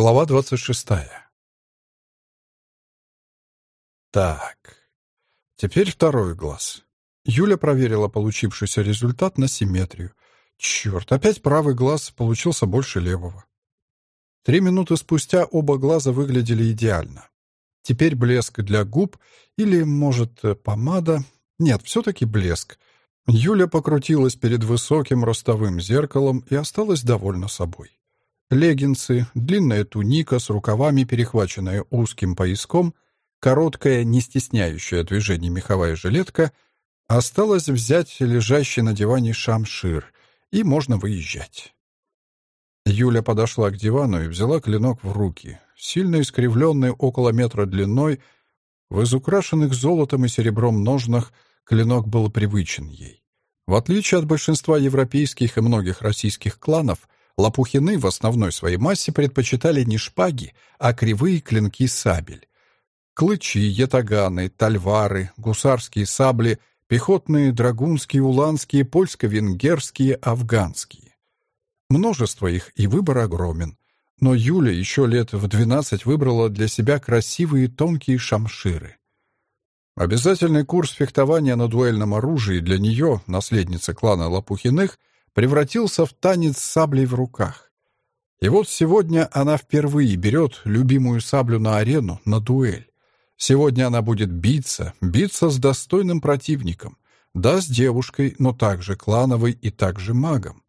Глава двадцать шестая. Так, теперь второй глаз. Юля проверила получившийся результат на симметрию. Черт, опять правый глаз получился больше левого. Три минуты спустя оба глаза выглядели идеально. Теперь блеск для губ или, может, помада. Нет, все-таки блеск. Юля покрутилась перед высоким ростовым зеркалом и осталась довольна собой. Леггинсы, длинная туника с рукавами, перехваченная узким пояском, короткая, не стесняющая движений меховая жилетка, осталось взять лежащий на диване шамшир, и можно выезжать. Юля подошла к дивану и взяла клинок в руки, сильно искривленный около метра длиной, в изукрашенных золотом и серебром ножнах клинок был привычен ей. В отличие от большинства европейских и многих российских кланов, Лопухины в основной своей массе предпочитали не шпаги, а кривые клинки сабель. Клычи, ятаганы, тальвары, гусарские сабли, пехотные, драгунские, уланские, польско-венгерские, афганские. Множество их, и выбор огромен. Но Юля еще лет в двенадцать выбрала для себя красивые тонкие шамширы. Обязательный курс фехтования на дуэльном оружии для нее, наследницы клана Лопухиных, превратился в танец с саблей в руках. И вот сегодня она впервые берет любимую саблю на арену, на дуэль. Сегодня она будет биться, биться с достойным противником. Да, с девушкой, но также клановой и также магом.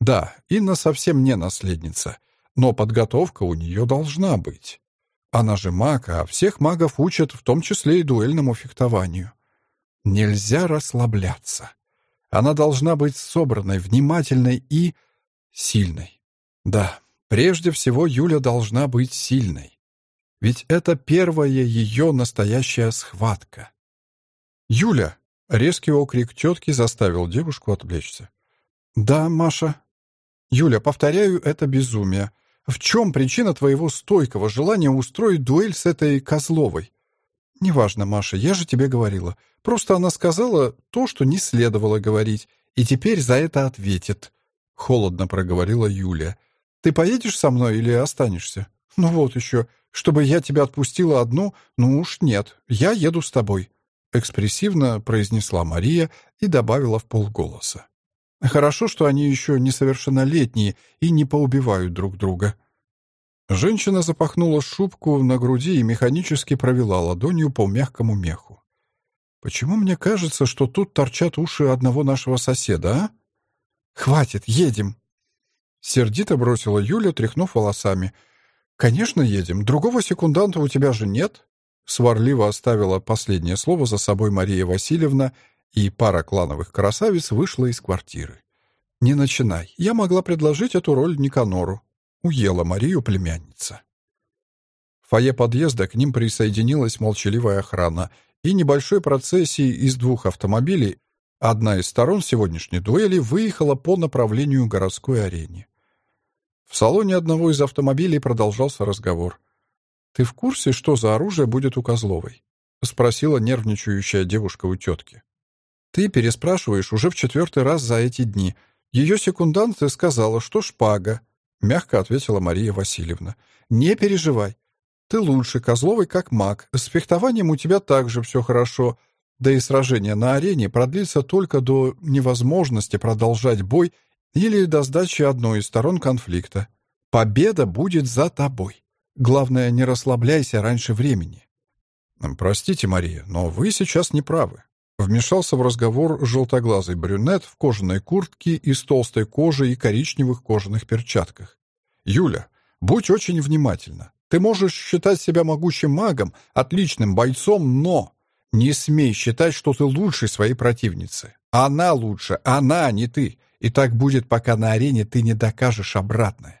Да, Инна совсем не наследница, но подготовка у нее должна быть. Она же маг, а всех магов учат, в том числе и дуэльному фехтованию. Нельзя расслабляться. Она должна быть собранной, внимательной и сильной. Да, прежде всего Юля должна быть сильной. Ведь это первая ее настоящая схватка. «Юля!» — резкий окрик тетки заставил девушку отвлечься. «Да, Маша». «Юля, повторяю, это безумие. В чем причина твоего стойкого желания устроить дуэль с этой Козловой? «Неважно, Маша, я же тебе говорила. Просто она сказала то, что не следовало говорить, и теперь за это ответит», — холодно проговорила Юля. «Ты поедешь со мной или останешься? Ну вот еще. Чтобы я тебя отпустила одну, ну уж нет. Я еду с тобой», — экспрессивно произнесла Мария и добавила в полголоса. «Хорошо, что они еще несовершеннолетние и не поубивают друг друга». Женщина запахнула шубку на груди и механически провела ладонью по мягкому меху. «Почему мне кажется, что тут торчат уши одного нашего соседа, а?» «Хватит, едем!» Сердито бросила Юля, тряхнув волосами. «Конечно, едем. Другого секунданта у тебя же нет?» Сварливо оставила последнее слово за собой Мария Васильевна, и пара клановых красавиц вышла из квартиры. «Не начинай. Я могла предложить эту роль Никанору. Уела Марию племянница. В фойе подъезда к ним присоединилась молчаливая охрана и небольшой процессии из двух автомобилей одна из сторон сегодняшней дуэли выехала по направлению городской арене. В салоне одного из автомобилей продолжался разговор. «Ты в курсе, что за оружие будет у Козловой?» — спросила нервничающая девушка у тетки. «Ты переспрашиваешь уже в четвертый раз за эти дни. Ее секундант сказала, что шпага, — мягко ответила Мария Васильевна. «Не переживай. Ты лучше Козловой как маг. С фехтованием у тебя также все хорошо. Да и сражение на арене продлится только до невозможности продолжать бой или до сдачи одной из сторон конфликта. Победа будет за тобой. Главное, не расслабляйся раньше времени». «Простите, Мария, но вы сейчас не правы», Вмешался в разговор желтоглазый брюнет в кожаной куртке из толстой кожи и коричневых кожаных перчатках. «Юля, будь очень внимательна. Ты можешь считать себя могучим магом, отличным бойцом, но не смей считать, что ты лучше своей противницы. Она лучше, она, а не ты. И так будет, пока на арене ты не докажешь обратное».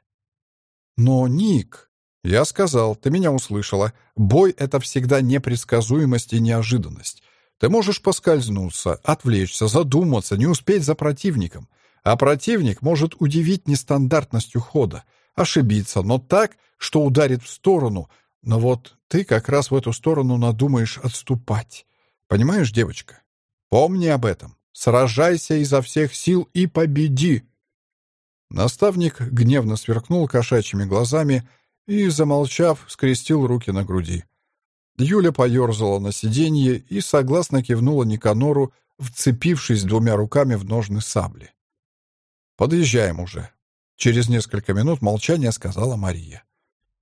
«Но, Ник...» «Я сказал, ты меня услышала. Бой — это всегда непредсказуемость и неожиданность. Ты можешь поскользнуться, отвлечься, задуматься, не успеть за противником. А противник может удивить нестандартностью хода, ошибиться, но так, что ударит в сторону. Но вот ты как раз в эту сторону надумаешь отступать. Понимаешь, девочка? Помни об этом. Сражайся изо всех сил и победи. Наставник гневно сверкнул кошачьими глазами и, замолчав, скрестил руки на груди. Юля поерзала на сиденье и согласно кивнула Никанору, вцепившись двумя руками в ножны сабли. «Подъезжаем уже», — через несколько минут молчания сказала Мария.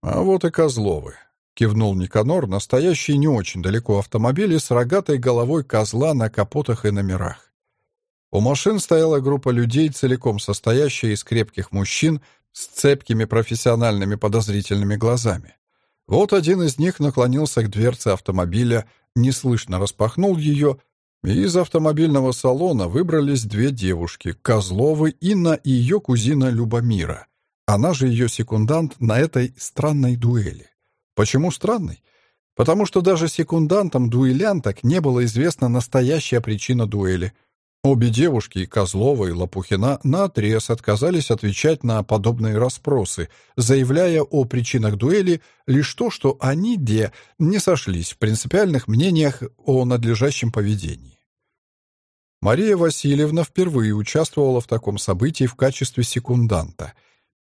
«А вот и Козловы», — кивнул Никанор, настоящий не очень далеко автомобили с рогатой головой козла на капотах и номерах. У машин стояла группа людей, целиком состоящая из крепких мужчин с цепкими профессиональными подозрительными глазами. Вот один из них наклонился к дверце автомобиля, неслышно распахнул ее, и из автомобильного салона выбрались две девушки — Козловы, Инна и ее кузина Любомира. Она же ее секундант на этой странной дуэли. Почему странной? Потому что даже секундантам дуэлянток не было известна настоящая причина дуэли — Обе девушки, Козлова и Лопухина, наотрез отказались отвечать на подобные расспросы, заявляя о причинах дуэли лишь то, что они, де, не сошлись в принципиальных мнениях о надлежащем поведении. Мария Васильевна впервые участвовала в таком событии в качестве секунданта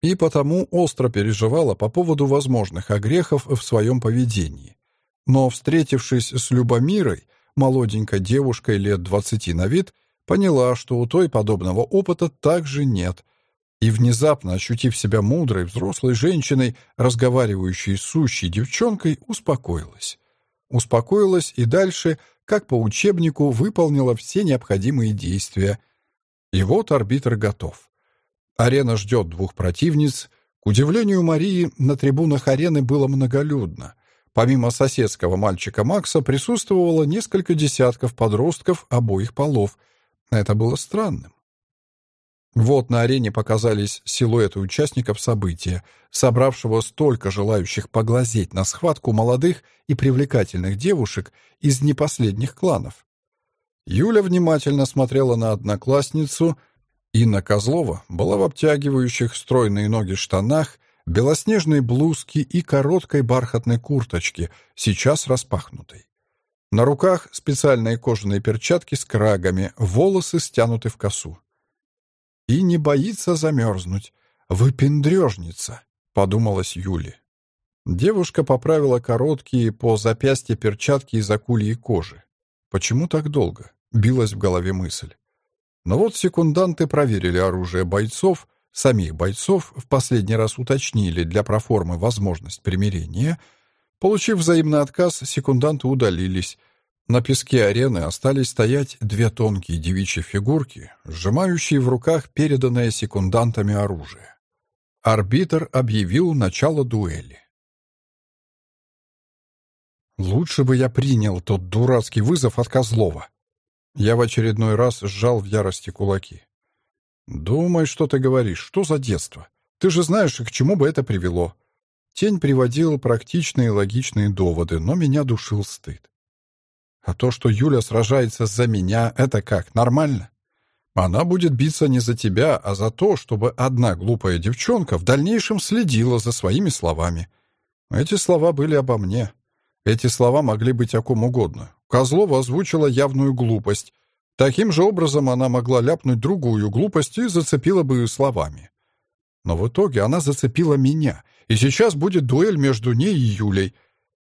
и потому остро переживала по поводу возможных огрехов в своем поведении. Но, встретившись с Любомирой, молоденькой девушкой лет двадцати на вид, поняла, что у той подобного опыта также нет, и, внезапно ощутив себя мудрой, взрослой женщиной, разговаривающей с сущей девчонкой, успокоилась. Успокоилась и дальше, как по учебнику, выполнила все необходимые действия. И вот арбитр готов. Арена ждет двух противниц. К удивлению Марии, на трибунах арены было многолюдно. Помимо соседского мальчика Макса присутствовало несколько десятков подростков обоих полов — это было странным. Вот на арене показались силуэты участников события, собравшего столько желающих поглазеть на схватку молодых и привлекательных девушек из непоследних кланов. Юля внимательно смотрела на одноклассницу. Инна Козлова была в обтягивающих стройные ноги штанах, белоснежной блузке и короткой бархатной курточке, сейчас распахнутой. На руках специальные кожаные перчатки с крагами, волосы стянуты в косу. «И не боится замерзнуть. Выпендрежница», — подумалась Юли. Девушка поправила короткие по запястье перчатки из акульей кожи. «Почему так долго?» — билась в голове мысль. Но вот секунданты проверили оружие бойцов, самих бойцов в последний раз уточнили для проформы возможность примирения — Получив взаимный отказ, секунданты удалились. На песке арены остались стоять две тонкие девичьи фигурки, сжимающие в руках переданное секундантами оружие. Арбитр объявил начало дуэли. Лучше бы я принял тот дурацкий вызов от Козлова. Я в очередной раз сжал в ярости кулаки. «Думай, что ты говоришь. Что за детство? Ты же знаешь, к чему бы это привело. Тень приводила практичные и логичные доводы, но меня душил стыд. А то, что Юля сражается за меня, это как, нормально? Она будет биться не за тебя, а за то, чтобы одна глупая девчонка в дальнейшем следила за своими словами. Эти слова были обо мне. Эти слова могли быть о ком угодно. Козлова озвучила явную глупость. Таким же образом она могла ляпнуть другую глупость и зацепила бы ее словами. Но в итоге она зацепила меня, и сейчас будет дуэль между ней и Юлей.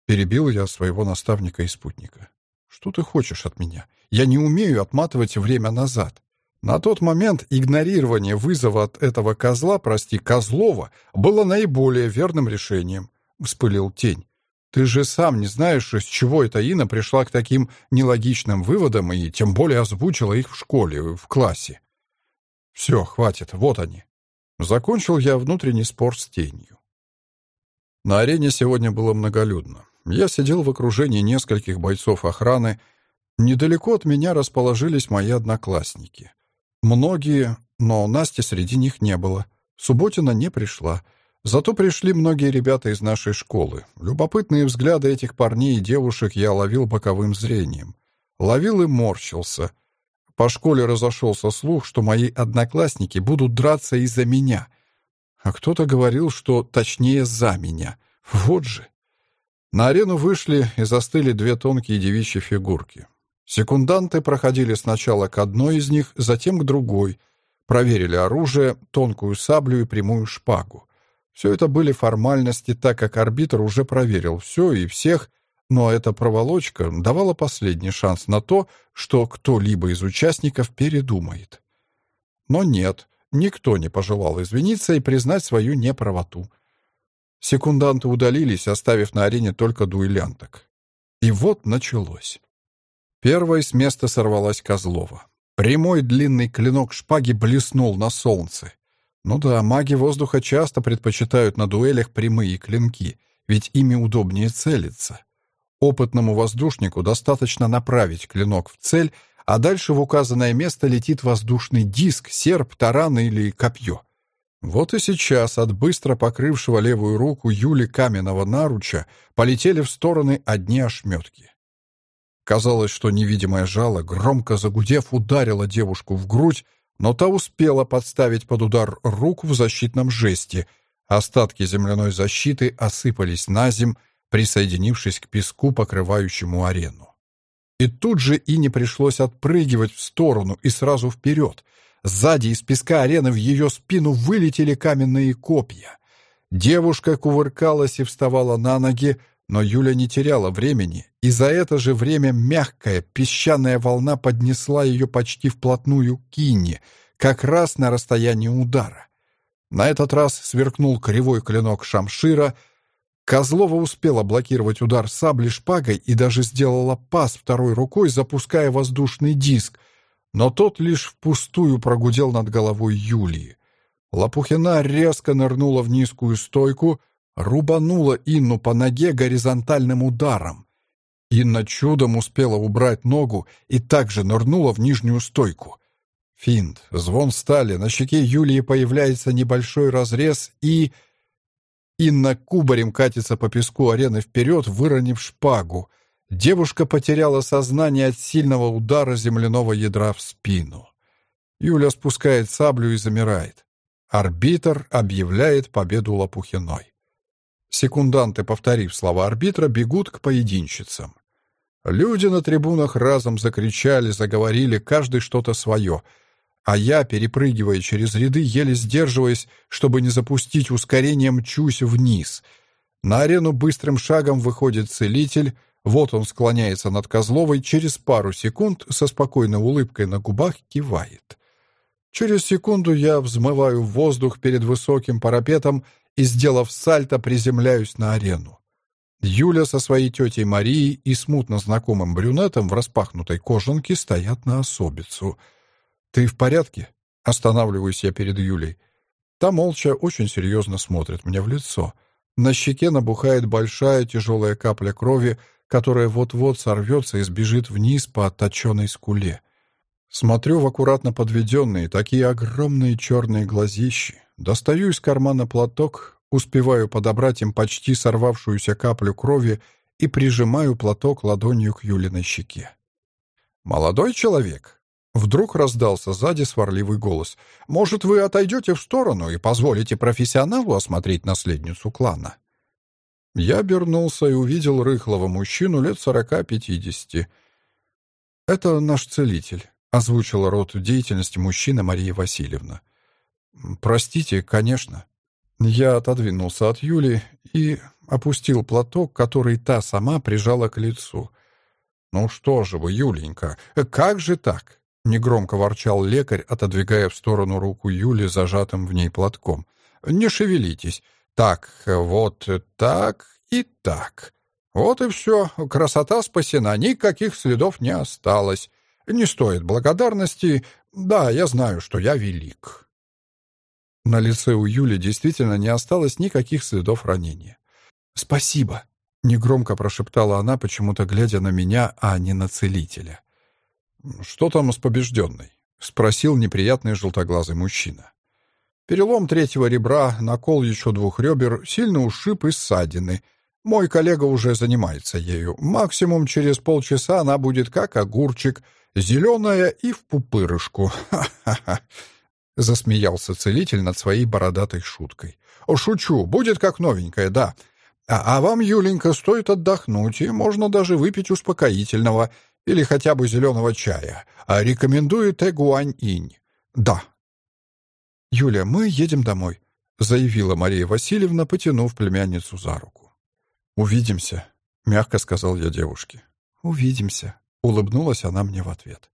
Перебил я своего наставника и спутника. Что ты хочешь от меня? Я не умею отматывать время назад. На тот момент игнорирование вызова от этого козла, прости, Козлова, было наиболее верным решением, — вспылил тень. Ты же сам не знаешь, с чего эта Ина пришла к таким нелогичным выводам и тем более озвучила их в школе, в классе. Все, хватит, вот они. Закончил я внутренний спор с тенью. На арене сегодня было многолюдно. Я сидел в окружении нескольких бойцов охраны. Недалеко от меня расположились мои одноклассники. Многие, но Насти среди них не было. Субботина не пришла. Зато пришли многие ребята из нашей школы. Любопытные взгляды этих парней и девушек я ловил боковым зрением. Ловил и морщился — по школе разошелся слух, что мои одноклассники будут драться из-за меня. А кто-то говорил, что точнее за меня. Вот же. На арену вышли и застыли две тонкие девичьи фигурки. Секунданты проходили сначала к одной из них, затем к другой. Проверили оружие, тонкую саблю и прямую шпагу. Все это были формальности, так как арбитр уже проверил все и всех, но эта проволочка давала последний шанс на то, что кто-либо из участников передумает. Но нет, никто не пожелал извиниться и признать свою неправоту. Секунданты удалились, оставив на арене только дуэлянток. И вот началось. Первой с места сорвалась Козлова. Прямой длинный клинок шпаги блеснул на солнце. Ну да, маги воздуха часто предпочитают на дуэлях прямые клинки, ведь ими удобнее целиться. Опытному воздушнику достаточно направить клинок в цель, а дальше в указанное место летит воздушный диск, серп, таран или копье. Вот и сейчас от быстро покрывшего левую руку Юли каменного наруча полетели в стороны одни ошметки. Казалось, что невидимое жало, громко загудев, ударило девушку в грудь, но та успела подставить под удар руку в защитном жесте. Остатки земляной защиты осыпались на земь, присоединившись к песку, покрывающему арену. И тут же и не пришлось отпрыгивать в сторону и сразу вперед. Сзади из песка арены в ее спину вылетели каменные копья. Девушка кувыркалась и вставала на ноги, но Юля не теряла времени, и за это же время мягкая песчаная волна поднесла ее почти вплотную к Кинне, как раз на расстоянии удара. На этот раз сверкнул кривой клинок шамшира — Козлова успела блокировать удар сабли шпагой и даже сделала пас второй рукой, запуская воздушный диск, но тот лишь впустую прогудел над головой Юлии. Лопухина резко нырнула в низкую стойку, рубанула Инну по ноге горизонтальным ударом. Инна чудом успела убрать ногу и также нырнула в нижнюю стойку. Финт, звон стали, на щеке Юлии появляется небольшой разрез и... Инна кубарем катится по песку арены вперед, выронив шпагу. Девушка потеряла сознание от сильного удара земляного ядра в спину. Юля спускает саблю и замирает. Арбитр объявляет победу Лопухиной. Секунданты, повторив слова арбитра, бегут к поединщицам. Люди на трибунах разом закричали, заговорили, каждый что-то свое — а я, перепрыгивая через ряды, еле сдерживаясь, чтобы не запустить ускорение, мчусь вниз. На арену быстрым шагом выходит целитель, вот он склоняется над Козловой, через пару секунд со спокойной улыбкой на губах кивает. Через секунду я взмываю в воздух перед высоким парапетом и, сделав сальто, приземляюсь на арену. Юля со своей тетей Марией и смутно знакомым брюнетом в распахнутой кожанке стоят на особицу — «Ты в порядке?» Останавливаюсь я перед Юлей. Та молча очень серьезно смотрит мне в лицо. На щеке набухает большая тяжелая капля крови, которая вот-вот сорвется и сбежит вниз по отточенной скуле. Смотрю в аккуратно подведенные, такие огромные черные глазищи. Достаю из кармана платок, успеваю подобрать им почти сорвавшуюся каплю крови и прижимаю платок ладонью к Юлиной щеке. «Молодой человек», Вдруг раздался сзади сварливый голос. «Может, вы отойдете в сторону и позволите профессионалу осмотреть наследницу клана?» Я обернулся и увидел рыхлого мужчину лет сорока-пятидесяти. «Это наш целитель», — озвучила род деятельности мужчины Мария Васильевна. «Простите, конечно». Я отодвинулся от Юли и опустил платок, который та сама прижала к лицу. «Ну что же вы, Юленька, как же так? Негромко ворчал лекарь, отодвигая в сторону руку Юли, зажатым в ней платком. «Не шевелитесь. Так, вот так и так. Вот и все. Красота спасена. Никаких следов не осталось. Не стоит благодарности. Да, я знаю, что я велик». На лице у Юли действительно не осталось никаких следов ранения. «Спасибо», — негромко прошептала она, почему-то глядя на меня, а не на целителя. «Что там с побежденной?» — спросил неприятный желтоглазый мужчина. «Перелом третьего ребра, накол еще двух ребер, сильный ушиб и ссадины. Мой коллега уже занимается ею. Максимум через полчаса она будет как огурчик, зеленая и в пупырышку. Ха-ха-ха!» Засмеялся целитель над своей бородатой шуткой. «Шучу, будет как новенькая, да. А, а вам, Юленька, стоит отдохнуть, и можно даже выпить успокоительного или хотя бы зеленого чая. А рекомендую Тэгуань-инь. Да. Юля, мы едем домой. — заявила Мария Васильевна, потянув племянницу за руку. «Увидимся», — мягко сказал я девушке. «Увидимся», — улыбнулась она мне в ответ.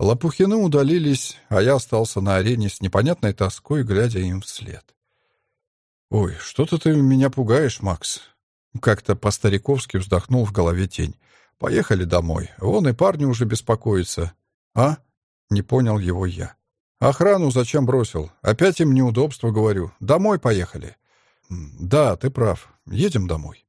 Лопухины удалились, а я остался на арене с непонятной тоской, глядя им вслед. «Ой, что-то ты меня пугаешь, Макс». Как-то по-стариковски вздохнул в голове тень. «Поехали домой. Вон и парни уже беспокоятся». «А?» — не понял его я. «Охрану зачем бросил? Опять им неудобства, говорю. Домой поехали». «Да, ты прав. Едем домой».